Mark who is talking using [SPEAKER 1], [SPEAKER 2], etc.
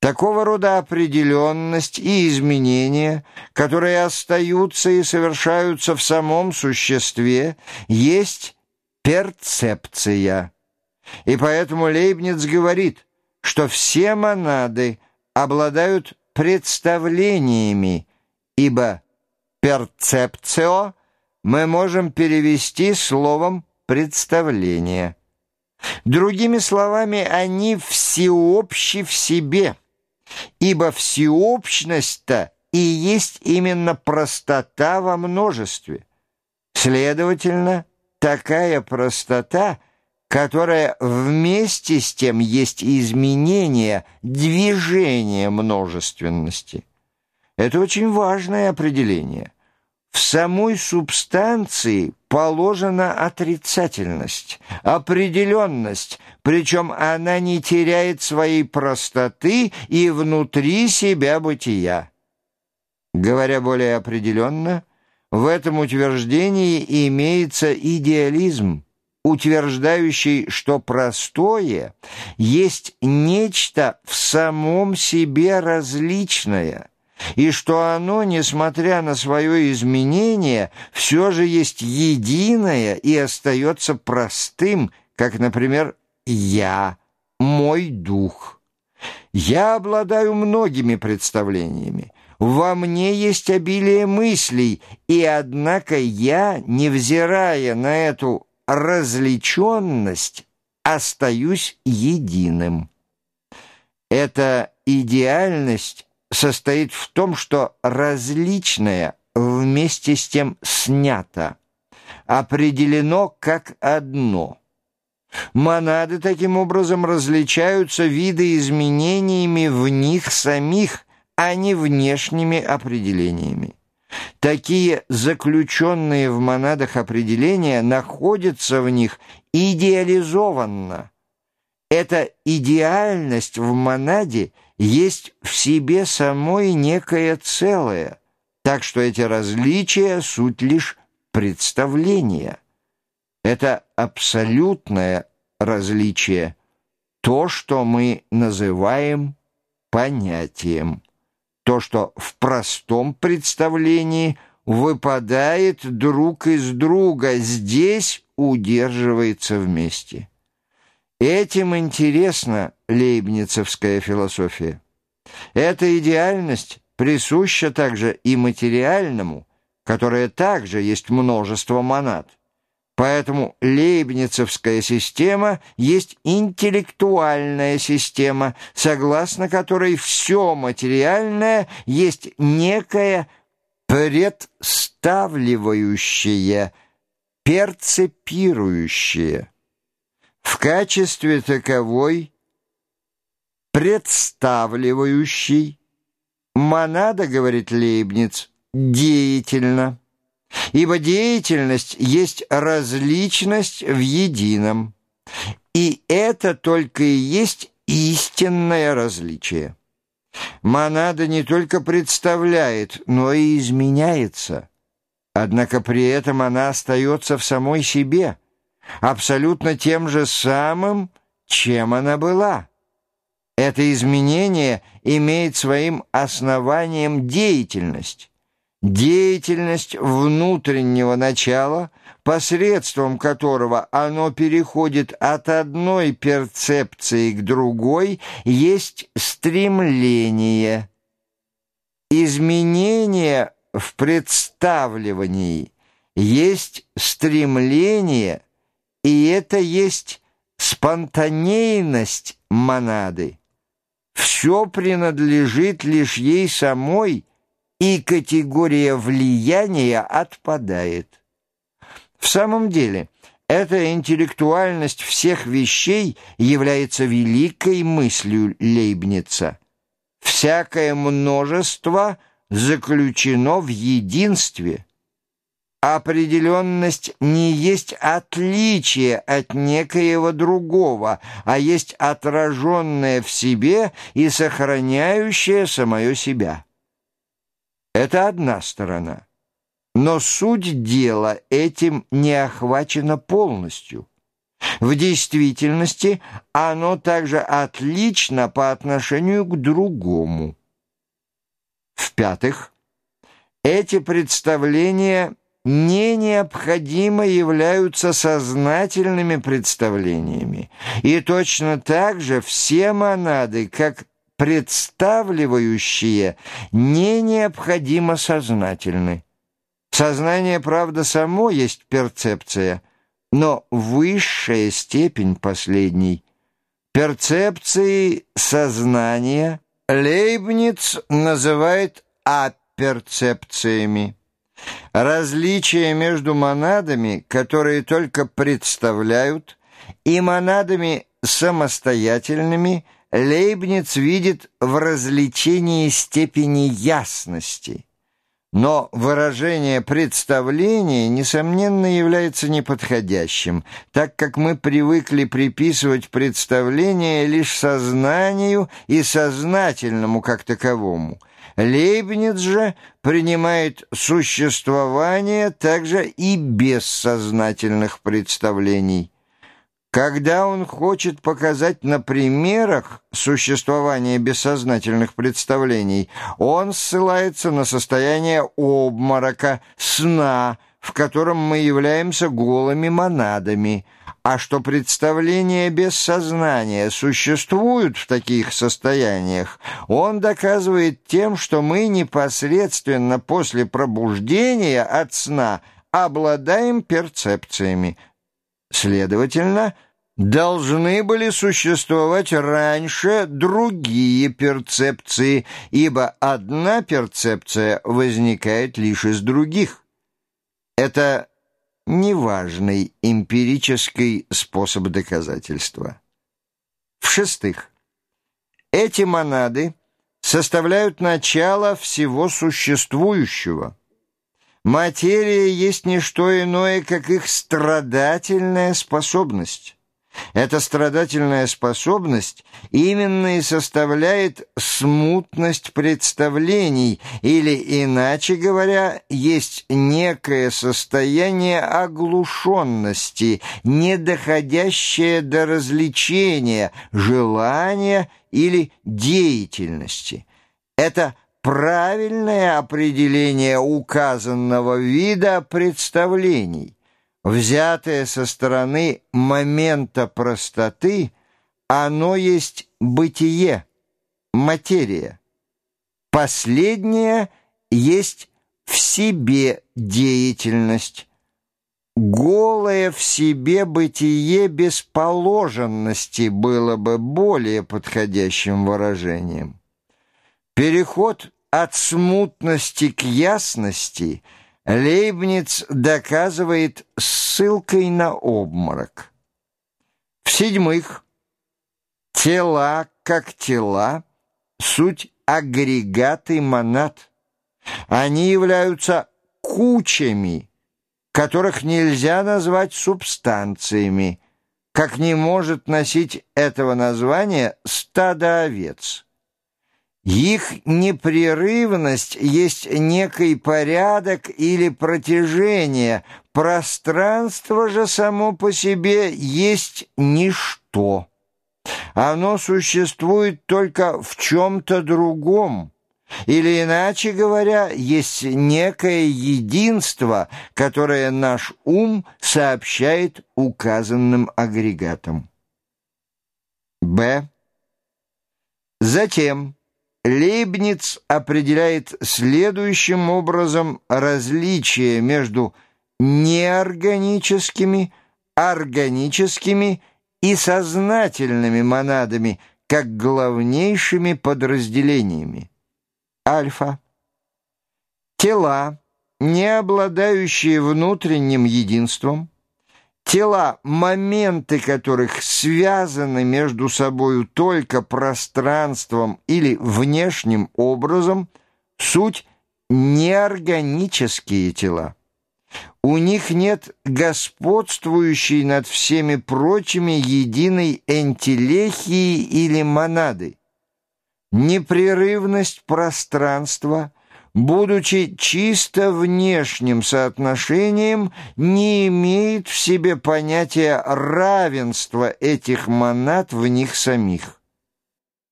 [SPEAKER 1] Такого рода определенность и изменения, которые остаются и совершаются в самом существе, есть перцепция. И поэтому Лейбниц говорит, что все монады обладают представлениями, ибо перцепцио мы можем перевести словом «представление». Другими словами, они всеобщи в себе, ибо всеобщность-то и есть именно простота во множестве. Следовательно, такая простота, которая вместе с тем есть изменение, движение множественности. Это очень важное определение – в самой субстанции положена отрицательность, определенность, причем она не теряет своей простоты и внутри себя бытия. Говоря более определенно, в этом утверждении имеется идеализм, утверждающий, что простое есть нечто в самом себе различное – и что оно, несмотря на свое изменение, все же есть единое и остается простым, как, например, «я», «мой дух». Я обладаю многими представлениями. Во мне есть обилие мыслей, и, однако, я, невзирая на эту различенность, остаюсь единым. Эта идеальность состоит в том, что различное вместе с тем снято, определено как одно. Монады таким образом различаются видоизменениями в них самих, а не внешними определениями. Такие заключенные в монадах определения находятся в них идеализованно. Эта идеальность в монаде – есть в себе самой некое целое, так что эти различия — суть лишь представления. Это абсолютное различие, то, что мы называем понятием, то, что в простом представлении выпадает друг из друга, здесь удерживается вместе. Этим интересна лейбницевская философия. Эта идеальность присуща также и материальному, которое также есть множество монад. Поэтому лейбницевская система есть интеллектуальная система, согласно которой все материальное есть некое представливающее, перцепирующее в качестве таковой представляющий монада, говорит Лейбниц, деятельно, ибо деятельность есть различность в едином, и это только и есть истинное различие. Монада не только представляет, но и изменяется, однако при этом она остается в самой себе – абсолютно тем же самым, чем она была. Это изменение имеет своим основанием деятельность. Деятельность внутреннего начала, посредством которого оно переходит от одной перцепции к другой, есть стремление. Изменение в представлении есть стремление – и это есть спонтанейность монады. Все принадлежит лишь ей самой, и категория влияния отпадает. В самом деле, эта интеллектуальность всех вещей является великой мыслью Лейбница. Всякое множество заключено в единстве – Определенность не есть отличие от некоего другого, а есть отраженное в себе и сохраняющее самое себя. Это одна сторона. Но суть дела этим не охвачена полностью. В действительности оно также отлично по отношению к другому. В-пятых, эти представления не необходимо являются сознательными представлениями, и точно так же все монады, как представляющие, не необходимо сознательны. Сознание, правда, само есть перцепция, но высшая степень последней. Перцепции сознания Лейбниц называет аперцепциями. Различие между монадами, которые только представляют, и монадами самостоятельными Лейбниц видит в развлечении степени ясности. Но выражение представления, несомненно, является неподходящим, так как мы привыкли приписывать представление лишь сознанию и сознательному как таковому – Лейбниц же принимает существование также и бессознательных представлений. Когда он хочет показать на примерах существования бессознательных представлений, он ссылается на состояние обморока, сна, в котором мы являемся голыми монадами – а что представления без сознания существуют в таких состояниях, он доказывает тем, что мы непосредственно после пробуждения от сна обладаем перцепциями. Следовательно, должны были существовать раньше другие перцепции, ибо одна перцепция возникает лишь из других. Это неважный эмпирический способ доказательства. В-шестых, эти монады составляют начало всего существующего. Материя есть не что иное, как их страдательная способность. Эта страдательная способность именно и составляет смутность представлений, или, иначе говоря, есть некое состояние оглушенности, не доходящее до развлечения, желания или деятельности. Это правильное определение указанного вида представлений взятое со стороны момента простоты, оно есть бытие, материя. Последнее есть в себе деятельность. Голое в себе бытие бесположенности было бы более подходящим выражением. Переход от смутности к ясности – Лейбниц доказывает ссылкой на обморок. В-седьмых, тела как тела — суть агрегаты монад. Они являются кучами, которых нельзя назвать субстанциями, как не может носить этого названия стадо овец. Их непрерывность есть некий порядок или протяжение, пространство же само по себе есть ничто. Оно существует только в чем-то другом, или, иначе говоря, есть некое единство, которое наш ум сообщает указанным агрегатам. Б. Затем... Лейбниц определяет следующим образом различие между неорганическими, органическими и сознательными монадами как главнейшими подразделениями. Альфа. Тела, не обладающие внутренним единством, Тела, моменты которых связаны между собою только пространством или внешним образом, суть неорганические тела. У них нет господствующей над всеми прочими единой энтелехии или монады. Непрерывность пространства будучи чисто внешним соотношением, не имеет в себе понятия равенства этих монад в них самих.